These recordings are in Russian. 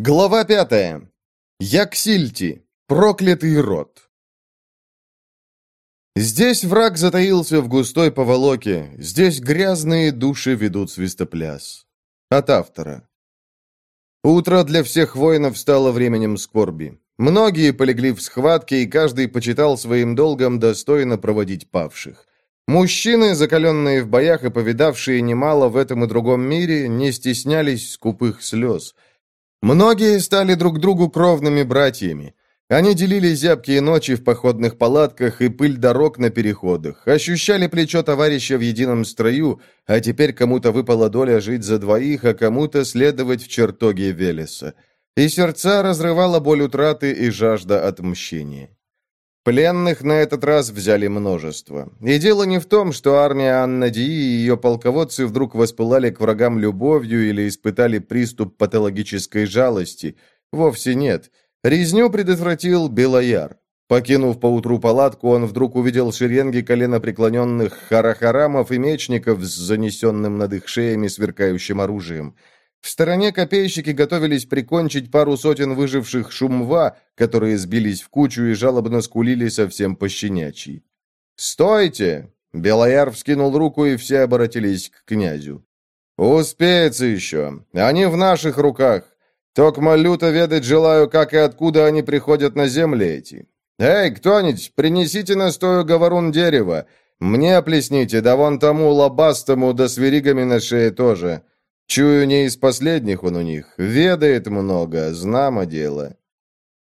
Глава пятая. Яксильти. Проклятый род. Здесь враг затаился в густой поволоке, здесь грязные души ведут свистопляс. От автора. Утро для всех воинов стало временем скорби. Многие полегли в схватке, и каждый почитал своим долгом достойно проводить павших. Мужчины, закаленные в боях и повидавшие немало в этом и другом мире, не стеснялись скупых слез – Многие стали друг другу кровными братьями. Они делили зябкие ночи в походных палатках и пыль дорог на переходах, ощущали плечо товарища в едином строю, а теперь кому-то выпала доля жить за двоих, а кому-то следовать в чертоге Велеса. И сердца разрывала боль утраты и жажда отмщения. Пленных на этот раз взяли множество. И дело не в том, что армия Аннадии и ее полководцы вдруг воспылали к врагам любовью или испытали приступ патологической жалости. Вовсе нет. Резню предотвратил Белояр. Покинув поутру палатку, он вдруг увидел шеренги коленопреклоненных харахарамов и мечников с занесенным над их шеями сверкающим оружием. В стороне копейщики готовились прикончить пару сотен выживших шумва, которые сбились в кучу и жалобно скулили совсем пощенячьи. «Стойте!» Белояр вскинул руку, и все обратились к князю. «Успеется еще. Они в наших руках. Токмо люто ведать желаю, как и откуда они приходят на земли эти. Эй, кто-нибудь, принесите настою говорун дерева. Мне плесните, да вон тому лобастому, да с веригами на шее тоже. Чую, не из последних он у них. Ведает много, знамо дело.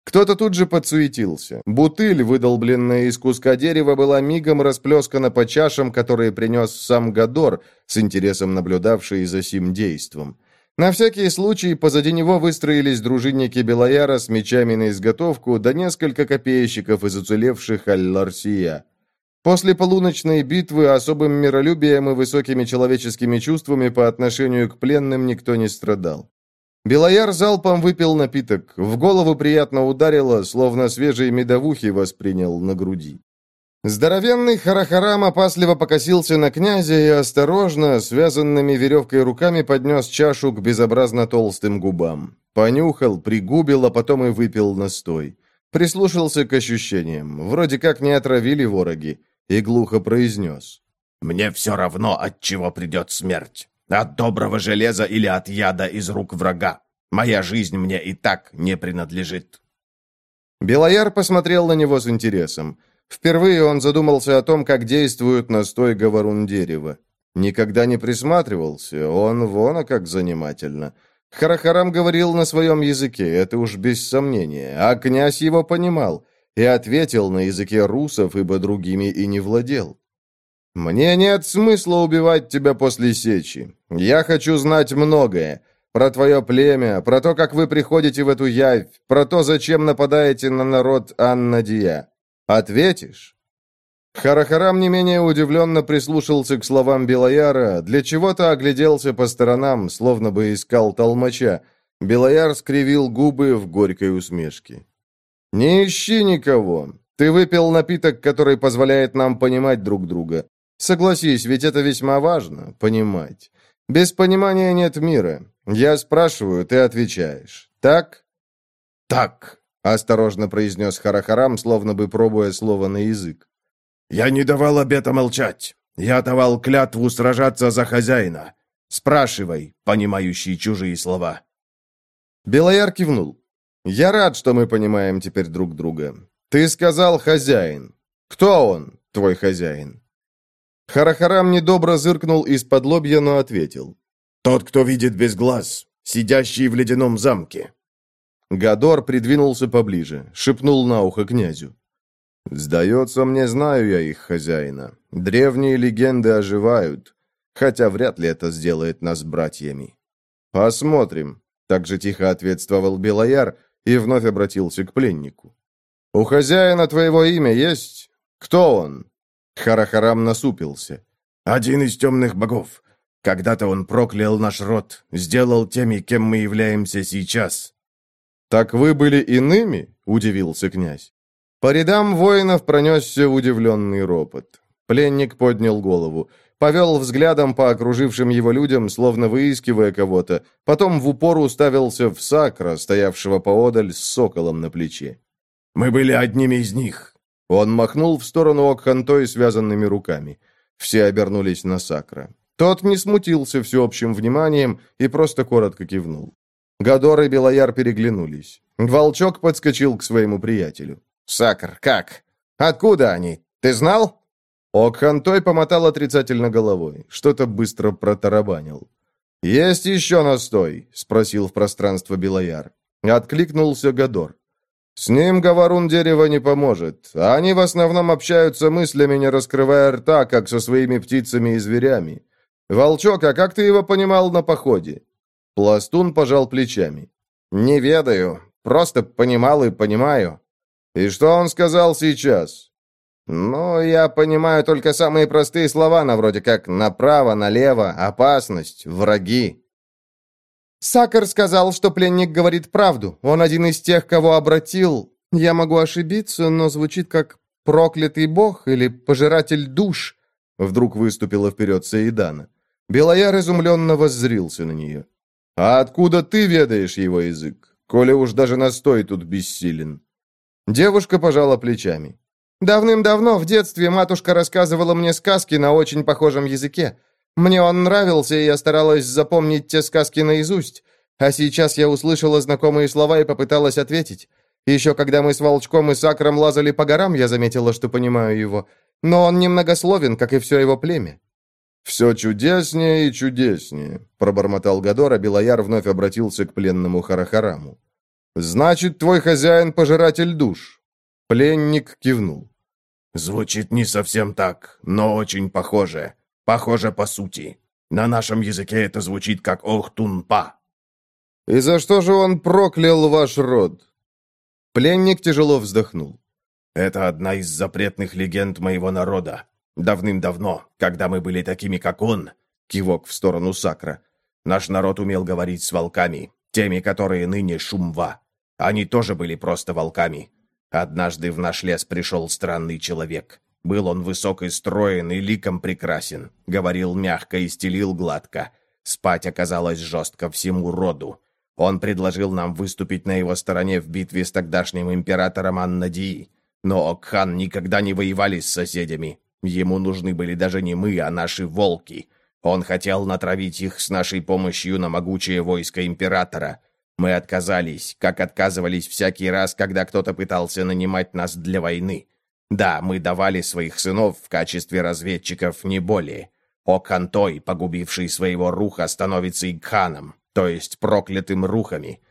Кто-то тут же подсуетился. Бутыль, выдолбленная из куска дерева, была мигом расплескана по чашам, которые принес сам Гадор, с интересом наблюдавший за сим действом. На всякий случай позади него выстроились дружинники Белояра с мечами на изготовку, да несколько копейщиков из уцелевших Аль-Ларсия. После полуночной битвы особым миролюбием и высокими человеческими чувствами по отношению к пленным никто не страдал. Белояр залпом выпил напиток, в голову приятно ударило, словно свежие медовухи воспринял на груди. Здоровенный Харахарам опасливо покосился на князя и осторожно, связанными веревкой руками, поднес чашу к безобразно толстым губам. Понюхал, пригубил, а потом и выпил настой. Прислушался к ощущениям. Вроде как не отравили вороги и глухо произнес. «Мне все равно, от чего придет смерть. От доброго железа или от яда из рук врага. Моя жизнь мне и так не принадлежит». Белояр посмотрел на него с интересом. Впервые он задумался о том, как действует настой говорун дерева. Никогда не присматривался, он вон, а как занимательно. Харахарам говорил на своем языке, это уж без сомнения, а князь его понимал и ответил на языке русов, ибо другими и не владел. «Мне нет смысла убивать тебя после сечи. Я хочу знать многое. Про твое племя, про то, как вы приходите в эту явь, про то, зачем нападаете на народ Аннадия. Ответишь?» Харахарам не менее удивленно прислушался к словам Белояра, для чего-то огляделся по сторонам, словно бы искал толмача. Белояр скривил губы в горькой усмешке. «Не ищи никого. Ты выпил напиток, который позволяет нам понимать друг друга. Согласись, ведь это весьма важно — понимать. Без понимания нет мира. Я спрашиваю, ты отвечаешь. Так?» «Так», — осторожно произнес Харахарам, словно бы пробуя слово на язык. «Я не давал обета молчать. Я давал клятву сражаться за хозяина. Спрашивай, понимающий чужие слова». Белояр кивнул. «Я рад, что мы понимаем теперь друг друга. Ты сказал «хозяин». Кто он, твой хозяин?» Харахарам недобро зыркнул из-под лобья, но ответил. «Тот, кто видит без глаз, сидящий в ледяном замке». Гадор придвинулся поближе, шепнул на ухо князю. «Сдается мне, знаю я их хозяина. Древние легенды оживают, хотя вряд ли это сделает нас братьями. Посмотрим», — так же тихо ответствовал Белояр, — и вновь обратился к пленнику. «У хозяина твоего имя есть? Кто он?» Харахарам насупился. «Один из темных богов. Когда-то он проклял наш род, сделал теми, кем мы являемся сейчас». «Так вы были иными?» — удивился князь. По рядам воинов пронесся удивленный ропот. Пленник поднял голову. Повел взглядом по окружившим его людям, словно выискивая кого-то, потом в упор уставился в Сакра, стоявшего поодаль с соколом на плече. «Мы были одними из них». Он махнул в сторону Окхантой связанными руками. Все обернулись на Сакра. Тот не смутился всеобщим вниманием и просто коротко кивнул. Гадор и Белояр переглянулись. Волчок подскочил к своему приятелю. «Сакр, как? Откуда они? Ты знал?» Окхантой помотал отрицательно головой. Что-то быстро протарабанил. «Есть еще настой?» — спросил в пространство Белояр. Откликнулся Гадор. «С ним говорун дерева не поможет. Они в основном общаются мыслями, не раскрывая рта, как со своими птицами и зверями. Волчок, а как ты его понимал на походе?» Пластун пожал плечами. «Не ведаю. Просто понимал и понимаю». «И что он сказал сейчас?» «Ну, я понимаю только самые простые слова, на вроде как «направо», «налево», «опасность», «враги». Сакар сказал, что пленник говорит правду. Он один из тех, кого обратил. Я могу ошибиться, но звучит как «проклятый бог» или «пожиратель душ». Вдруг выступила вперед Саидана. Белояр изумленно воззрился на нее. «А откуда ты ведаешь его язык, коли уж даже настой тут бессилен?» Девушка пожала плечами. Давным-давно, в детстве, матушка рассказывала мне сказки на очень похожем языке. Мне он нравился, и я старалась запомнить те сказки наизусть. А сейчас я услышала знакомые слова и попыталась ответить. Еще когда мы с Волчком и Сакром лазали по горам, я заметила, что понимаю его. Но он немногословен, как и все его племя. «Все чудеснее и чудеснее», — пробормотал Гадор, а Белояр вновь обратился к пленному Харахараму. «Значит, твой хозяин — пожиратель душ». Пленник кивнул. Звучит не совсем так, но очень похоже. Похоже по сути. На нашем языке это звучит как Охтунпа. И за что же он проклял ваш род? Пленник тяжело вздохнул. Это одна из запретных легенд моего народа. Давным-давно, когда мы были такими, как он, кивок в сторону Сакра, наш народ умел говорить с волками, теми, которые ныне Шумва. Они тоже были просто волками. Однажды в наш лес пришел странный человек. Был он высок и строен, и ликом прекрасен. Говорил мягко и стелил гладко. Спать оказалось жестко всему роду. Он предложил нам выступить на его стороне в битве с тогдашним императором Аннадии. Но Окхан никогда не воевали с соседями. Ему нужны были даже не мы, а наши волки. Он хотел натравить их с нашей помощью на могучее войско императора. Мы отказались, как отказывались всякий раз, когда кто-то пытался нанимать нас для войны. Да, мы давали своих сынов в качестве разведчиков, не более. Окантой, погубивший своего руха, становится Игханом, то есть проклятым рухами.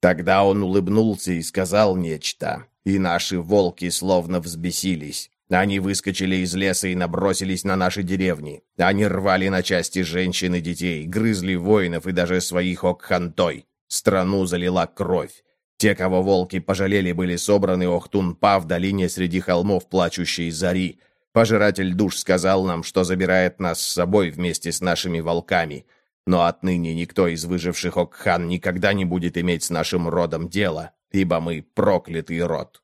Тогда он улыбнулся и сказал нечто, и наши волки словно взбесились. Они выскочили из леса и набросились на наши деревни. Они рвали на части женщин и детей, грызли воинов и даже своих Окхантой. Страну залила кровь. Те, кого волки пожалели, были собраны Охтун-Па в долине среди холмов плачущей зари. Пожиратель душ сказал нам, что забирает нас с собой вместе с нашими волками. Но отныне никто из выживших Окхан никогда не будет иметь с нашим родом дело, ибо мы проклятый род.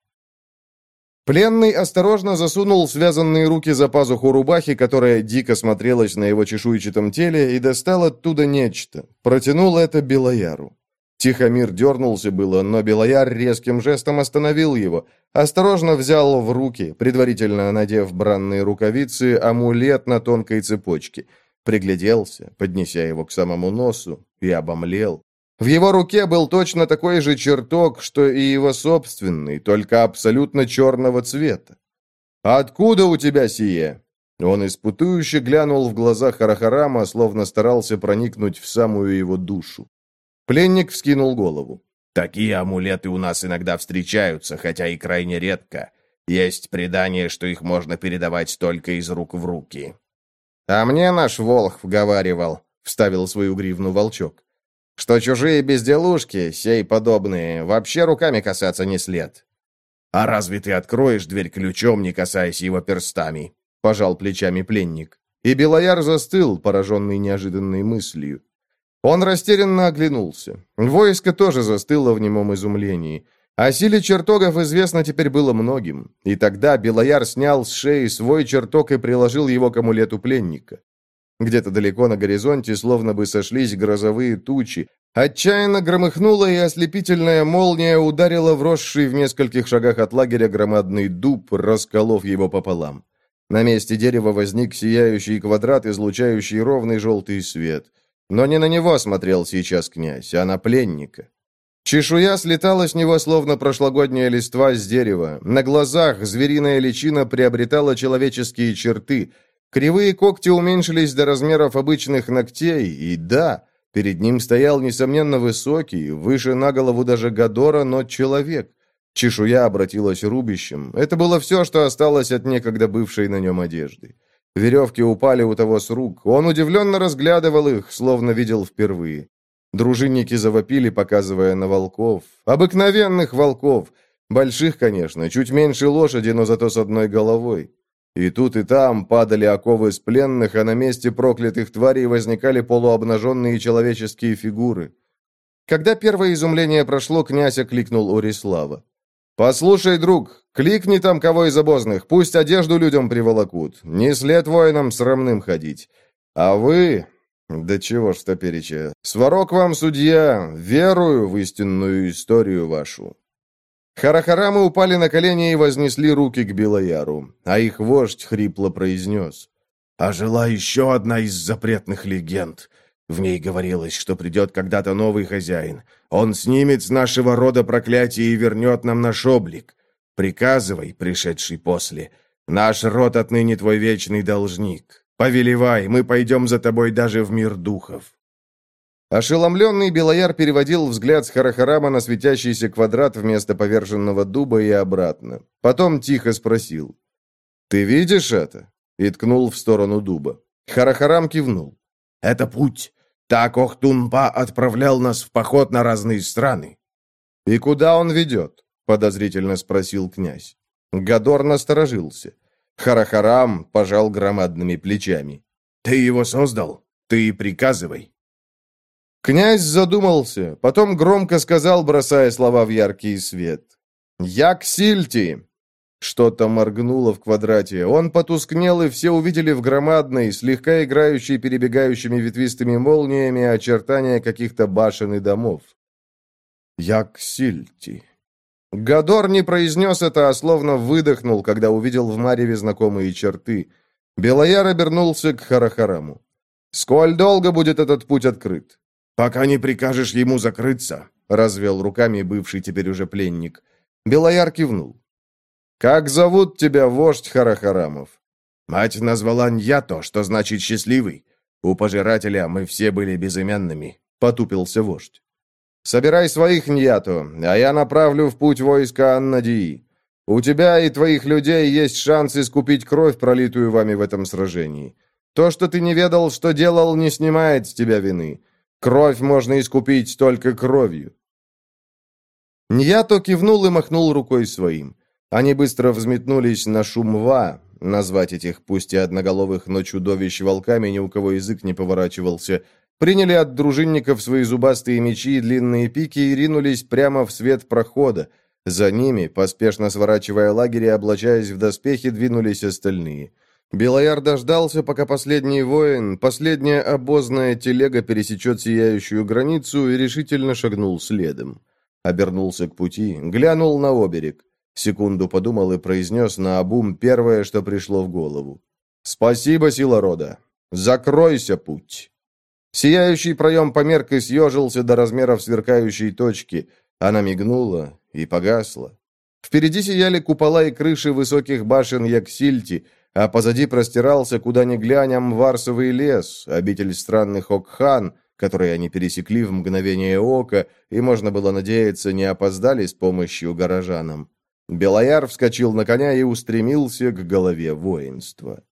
Пленный осторожно засунул связанные руки за пазуху рубахи, которая дико смотрелась на его чешуйчатом теле, и достал оттуда нечто. Протянул это Белояру. Тихомир дернулся было, но Белояр резким жестом остановил его, осторожно взял в руки, предварительно надев бранные рукавицы, амулет на тонкой цепочке. Пригляделся, поднеся его к самому носу, и обомлел. В его руке был точно такой же чертог, что и его собственный, только абсолютно черного цвета. «Откуда у тебя сие?» Он испытующе глянул в глаза Харахарама, словно старался проникнуть в самую его душу. Пленник вскинул голову. «Такие амулеты у нас иногда встречаются, хотя и крайне редко. Есть предание, что их можно передавать только из рук в руки». «А мне наш Волх вговаривал», — вставил свою гривну волчок, «что чужие безделушки, сей подобные, вообще руками касаться не след». «А разве ты откроешь дверь ключом, не касаясь его перстами?» — пожал плечами пленник. И Белояр застыл, пораженный неожиданной мыслью. Он растерянно оглянулся. Войско тоже застыло в немом изумлении. О силе чертогов известно теперь было многим. И тогда Белояр снял с шеи свой чертог и приложил его к амулету пленника. Где-то далеко на горизонте словно бы сошлись грозовые тучи. Отчаянно громыхнула, и ослепительная молния ударила в росший в нескольких шагах от лагеря громадный дуб, расколов его пополам. На месте дерева возник сияющий квадрат, излучающий ровный желтый свет. Но не на него смотрел сейчас князь, а на пленника. Чешуя слетала с него, словно прошлогодняя листва с дерева. На глазах звериная личина приобретала человеческие черты. Кривые когти уменьшились до размеров обычных ногтей, и да, перед ним стоял, несомненно, высокий, выше на голову даже Гадора, но человек. Чешуя обратилась рубищем. Это было все, что осталось от некогда бывшей на нем одежды. Веревки упали у того с рук. Он удивленно разглядывал их, словно видел впервые. Дружинники завопили, показывая на волков. Обыкновенных волков. Больших, конечно, чуть меньше лошади, но зато с одной головой. И тут и там падали оковы с пленных, а на месте проклятых тварей возникали полуобнаженные человеческие фигуры. Когда первое изумление прошло, князь окликнул Орислава. «Послушай, друг, кликни там кого из обозных, пусть одежду людям приволокут, не след воинам срамным ходить. А вы, «Да чего ж топереча? Сварог вам, судья, верую в истинную историю вашу». Харахарамы упали на колени и вознесли руки к Белояру, а их вождь хрипло произнес. «А жила еще одна из запретных легенд. В ней говорилось, что придет когда-то новый хозяин. Он снимет с нашего рода проклятие и вернет нам наш облик. Приказывай, пришедший после. Наш род отныне твой вечный должник. Повелевай, мы пойдем за тобой даже в мир духов». Ошеломленный Белояр переводил взгляд с Харахарама на светящийся квадрат вместо поверженного дуба и обратно. Потом тихо спросил. «Ты видишь это?» и ткнул в сторону дуба. Харахарам кивнул. «Это путь. Так Охтунпа отправлял нас в поход на разные страны». «И куда он ведет?» — подозрительно спросил князь. Гадор насторожился. Харахарам пожал громадными плечами. «Ты его создал? Ты приказывай». Князь задумался, потом громко сказал, бросая слова в яркий свет. «Як Сильти!» Что-то моргнуло в квадрате. Он потускнел, и все увидели в громадной, слегка играющей перебегающими ветвистыми молниями очертания каких-то башен и домов. «Як Сильти!» Гадор не произнес это, а словно выдохнул, когда увидел в Мареве знакомые черты. Белояр обернулся к Харахараму. «Сколь долго будет этот путь открыт?» «Пока не прикажешь ему закрыться», — развел руками бывший теперь уже пленник. Белояр кивнул. «Как зовут тебя, вождь Харахарамов?» «Мать назвала Ньято, что значит «счастливый». У пожирателя мы все были безымянными», — потупился вождь. Собирай своих, Ньяту, а я направлю в путь войска Аннадии. У тебя и твоих людей есть шанс искупить кровь, пролитую вами в этом сражении. То, что ты не ведал, что делал, не снимает с тебя вины. Кровь можно искупить только кровью». Ньято кивнул и махнул рукой своим. Они быстро взметнулись на шум Ва. Назвать этих, пусть и одноголовых, но чудовищ волками ни у кого язык не поворачивался – приняли от дружинников свои зубастые мечи и длинные пики и ринулись прямо в свет прохода. За ними, поспешно сворачивая лагерь и облачаясь в доспехи, двинулись остальные. Белояр дождался, пока последний воин, последняя обозная телега пересечет сияющую границу и решительно шагнул следом. Обернулся к пути, глянул на оберег. Секунду подумал и произнес на обум первое, что пришло в голову. «Спасибо, сила рода! Закройся, путь!» Сияющий проем померк и съежился до размеров сверкающей точки. Она мигнула и погасла. Впереди сияли купола и крыши высоких башен Яксильти, а позади простирался, куда ни глянь, Амварсовый лес, обитель странных Окхан, которые они пересекли в мгновение ока, и можно было надеяться, не опоздали с помощью горожанам. Белояр вскочил на коня и устремился к голове воинства.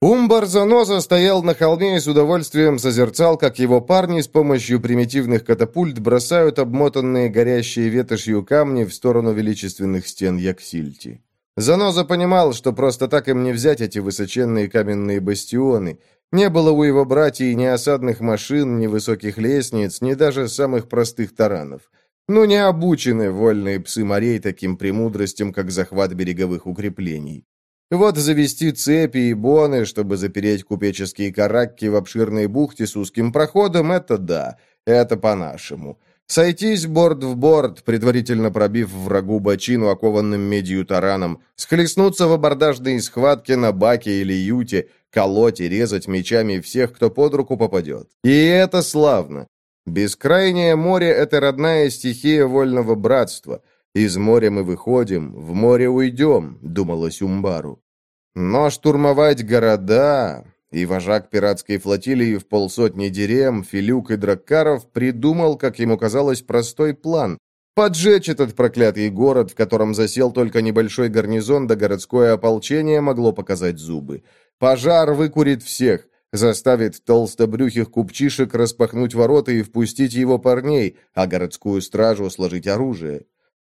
Умбар Заноза стоял на холме и с удовольствием созерцал, как его парни с помощью примитивных катапульт бросают обмотанные горящие ветошью камни в сторону величественных стен Яксильти. Заноза понимал, что просто так им не взять эти высоченные каменные бастионы. Не было у его братьев ни осадных машин, ни высоких лестниц, ни даже самых простых таранов. Ну, не обучены вольные псы морей таким премудростям, как захват береговых укреплений. Вот завести цепи и боны, чтобы запереть купеческие каракки в обширной бухте с узким проходом, это да, это по-нашему. Сойтись борт в борт, предварительно пробив врагу бочину окованным медью тараном, схлестнуться в абордажной схватке на баке или юте, колоть и резать мечами всех, кто под руку попадет. И это славно. Бескрайнее море — это родная стихия вольного братства. Из моря мы выходим, в море уйдем, думалось Умбару. Но штурмовать города... И вожак пиратской флотилии в полсотни дерем, Филюк и Драккаров придумал, как ему казалось, простой план — поджечь этот проклятый город, в котором засел только небольшой гарнизон, да городское ополчение могло показать зубы. Пожар выкурит всех, заставит толстобрюхих купчишек распахнуть ворота и впустить его парней, а городскую стражу сложить оружие.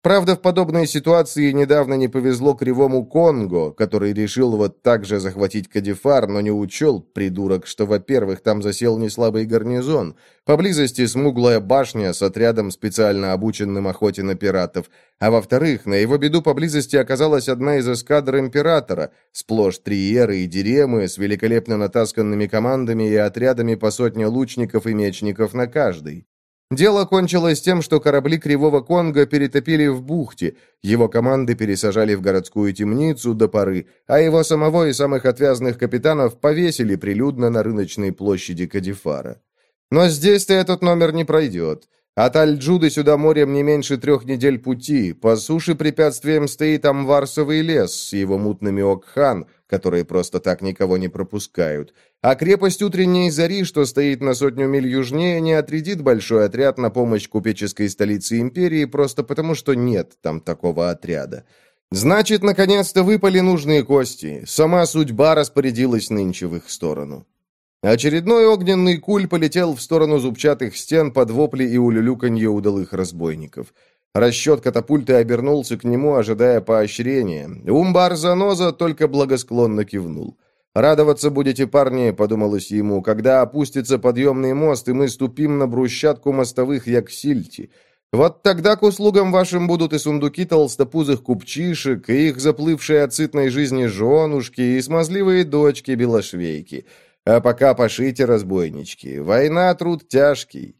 Правда, в подобной ситуации недавно не повезло кривому Конго, который решил вот так же захватить Кадифар, но не учел, придурок, что, во-первых, там засел неслабый гарнизон, поблизости смуглая башня с отрядом специально обученным охоте на пиратов, а во-вторых, на его беду поблизости оказалась одна из эскадр Императора, сплошь триеры и диремы с великолепно натасканными командами и отрядами по сотне лучников и мечников на каждый. Дело кончилось тем, что корабли Кривого Конга перетопили в бухте, его команды пересажали в городскую темницу до поры, а его самого и самых отвязных капитанов повесили прилюдно на рыночной площади Кадифара. Но здесь-то этот номер не пройдет. От Аль-Джуды сюда морем не меньше трех недель пути. По суше препятствием стоит Амварсовый лес с его мутными Окхан, которые просто так никого не пропускают. А крепость утренней зари, что стоит на сотню миль южнее, не отрядит большой отряд на помощь купеческой столице империи просто потому, что нет там такого отряда. Значит, наконец-то выпали нужные кости. Сама судьба распорядилась нынче в их сторону. Очередной огненный куль полетел в сторону зубчатых стен под вопли и улюлюканье удалых разбойников. Расчет катапульты обернулся к нему, ожидая поощрения. Умбар Заноза только благосклонно кивнул. «Радоваться будете, парни», — подумалось ему, «когда опустится подъемный мост, и мы ступим на брусчатку мостовых Яксильти. Вот тогда к услугам вашим будут и сундуки толстопузых купчишек, и их заплывшие от сытной жизни женушки, и смазливые дочки-белошвейки». А пока пошите, разбойнички. Война труд тяжкий.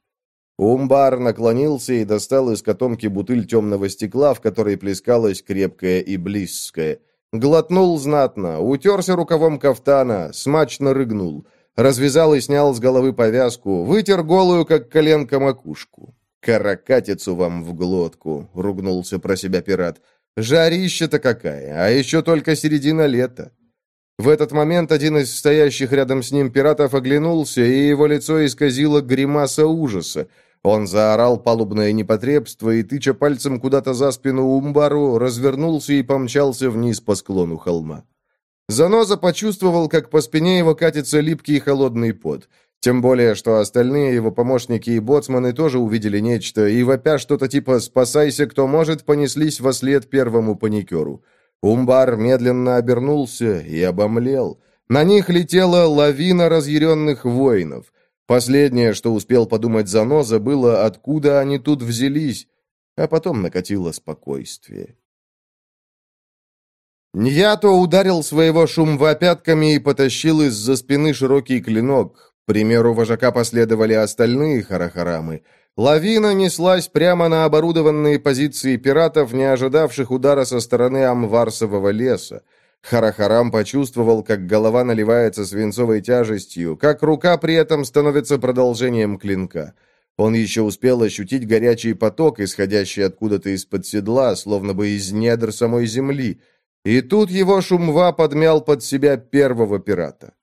Умбар наклонился и достал из котомки бутыль темного стекла, в которой плескалась крепкая и близкая. Глотнул знатно, утерся рукавом кафтана, смачно рыгнул. Развязал и снял с головы повязку, вытер голую, как коленка, макушку. «Каракатицу вам в глотку», — ругнулся про себя пират. «Жарища-то какая, а еще только середина лета». В этот момент один из стоящих рядом с ним пиратов оглянулся, и его лицо исказило гримаса ужаса. Он заорал палубное непотребство и, тыча пальцем куда-то за спину Умбару, развернулся и помчался вниз по склону холма. Заноза почувствовал, как по спине его катится липкий и холодный пот. Тем более, что остальные его помощники и боцманы тоже увидели нечто, и, вопя что-то типа «спасайся, кто может», понеслись во след первому паникеру. Умбар медленно обернулся и обомлел. На них летела лавина разъяренных воинов. Последнее, что успел подумать Заноза, было, откуда они тут взялись, а потом накатило спокойствие. Ньято ударил своего шумва пятками и потащил из-за спины широкий клинок. К примеру вожака последовали остальные харахарамы — Лавина неслась прямо на оборудованные позиции пиратов, не ожидавших удара со стороны Амварсового леса. Харахарам почувствовал, как голова наливается свинцовой тяжестью, как рука при этом становится продолжением клинка. Он еще успел ощутить горячий поток, исходящий откуда-то из-под седла, словно бы из недр самой земли. И тут его шумва подмял под себя первого пирата.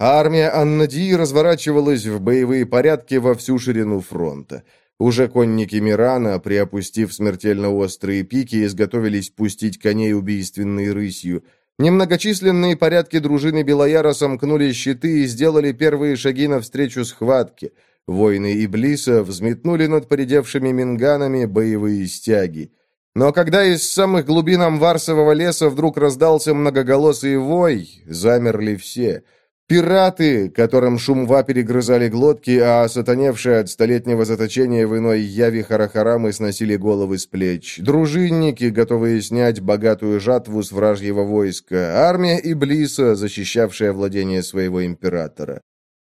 Армия Аннадии разворачивалась в боевые порядки во всю ширину фронта. Уже конники Мирана, приопустив смертельно острые пики, изготовились пустить коней убийственной рысью. Немногочисленные порядки дружины Белояра сомкнули щиты и сделали первые шаги навстречу схватке. Воины Иблиса взметнули над поредевшими минганами боевые стяги. Но когда из самых глубин Амварсового леса вдруг раздался многоголосый вой, замерли все — Пираты, которым шумва перегрызали глотки, а сатаневшие от столетнего заточения в иной яви Харахарамы сносили головы с плеч. Дружинники, готовые снять богатую жатву с вражьего войска. Армия Иблиса, защищавшая владение своего императора.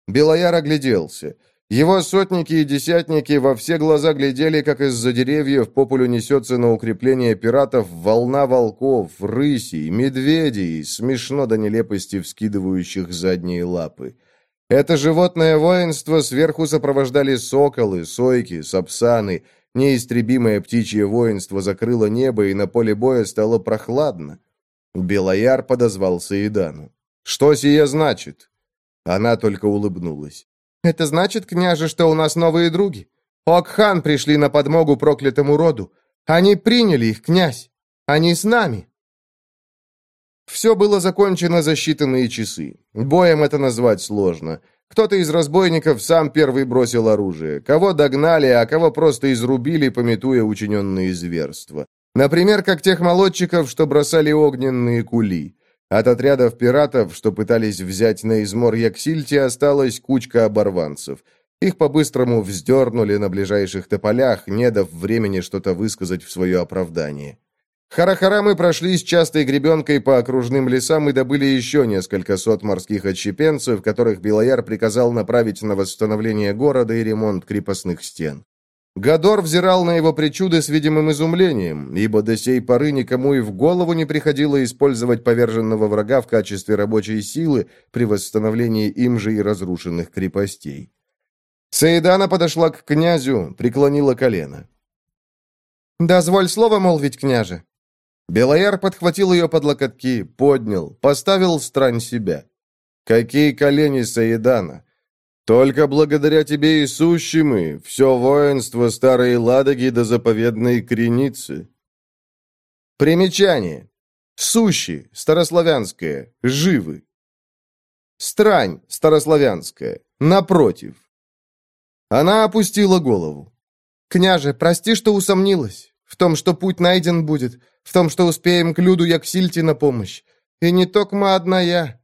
Белояр огляделся. Его сотники и десятники во все глаза глядели, как из-за деревьев по полю несется на укрепление пиратов волна волков, рысей, медведей, смешно до нелепости вскидывающих задние лапы. Это животное воинство сверху сопровождали соколы, сойки, сапсаны. Неистребимое птичье воинство закрыло небо, и на поле боя стало прохладно. Белояр подозвал Саидану. «Что сие значит?» Она только улыбнулась. «Это значит, княже, что у нас новые други? Окхан пришли на подмогу проклятому роду. Они приняли их, князь. Они с нами». Все было закончено за считанные часы. Боем это назвать сложно. Кто-то из разбойников сам первый бросил оружие. Кого догнали, а кого просто изрубили, пометуя учиненные зверства. Например, как тех молодчиков, что бросали огненные кули. От отрядов пиратов, что пытались взять на измор Яксильте, осталась кучка оборванцев. Их по-быстрому вздернули на ближайших тополях, не дав времени что-то высказать в свое оправдание. Харахарамы прошлись частой гребенкой по окружным лесам и добыли еще несколько сот морских отщепенцев, которых Белояр приказал направить на восстановление города и ремонт крепостных стен. Гадор взирал на его причуды с видимым изумлением, ибо до сей поры никому и в голову не приходило использовать поверженного врага в качестве рабочей силы при восстановлении им же и разрушенных крепостей. Саидана подошла к князю, преклонила колено. «Дозволь слово молвить, княже». Белояр подхватил ее под локотки, поднял, поставил стран себя. «Какие колени Саидана! Только благодаря тебе и сущи мы, все воинство Старой Ладоги до заповедной Креницы. Примечание. Сущи, старославянское, живы. Странь, старославянская, напротив. Она опустила голову. «Княже, прости, что усомнилась. В том, что путь найден будет, в том, что успеем к Люду Яксильте на помощь. И не только одна я.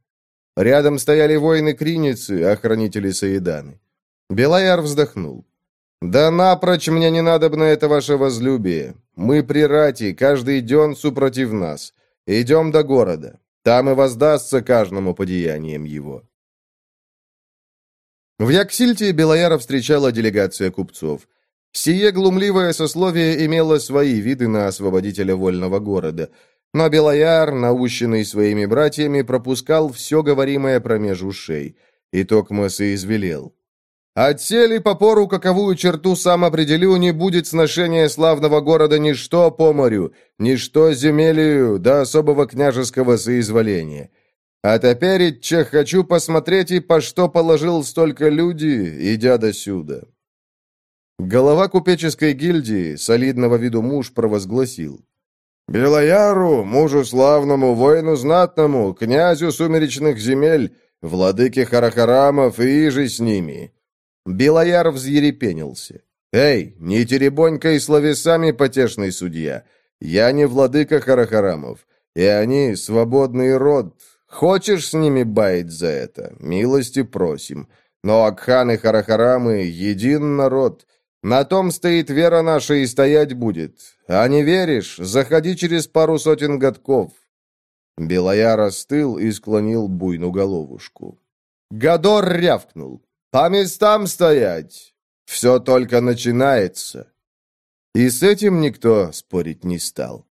Рядом стояли воины Криницы, охранители Саиданы. Белаяр вздохнул. «Да напрочь мне не надо бы на это ваше возлюбие. Мы при рати, каждый день супротив нас. Идем до города. Там и воздастся каждому по его». В Яксильте Белояра встречала делегация купцов. Сие глумливое сословие имело свои виды на освободителя вольного города – но Белояр, наущенный своими братьями, пропускал все говоримое промеж ушей. И Токмас и извелел. «Отсели по пору, каковую черту сам определю, не будет сношения славного города ничто по морю, ничто земелью до особого княжеского соизволения. А теперь, че хочу посмотреть, и по что положил столько люди, идя до сюда». Голова купеческой гильдии, солидного виду муж, провозгласил. Белояру, мужу славному, воину знатному, князю сумеречных земель, владыке Харахарамов и иже с ними». Белояр взъерепенился. «Эй, не теребонькай словесами, потешный судья. Я не владыка Харахарамов, и они свободный род. Хочешь с ними баять за это? Милости просим. Но Акхан Харахарамы — един народ, на том стоит вера наша и стоять будет. А не веришь, заходи через пару сотен годков». Белояр остыл и склонил буйну головушку. Гадор рявкнул. «По местам стоять! Все только начинается!» И с этим никто спорить не стал.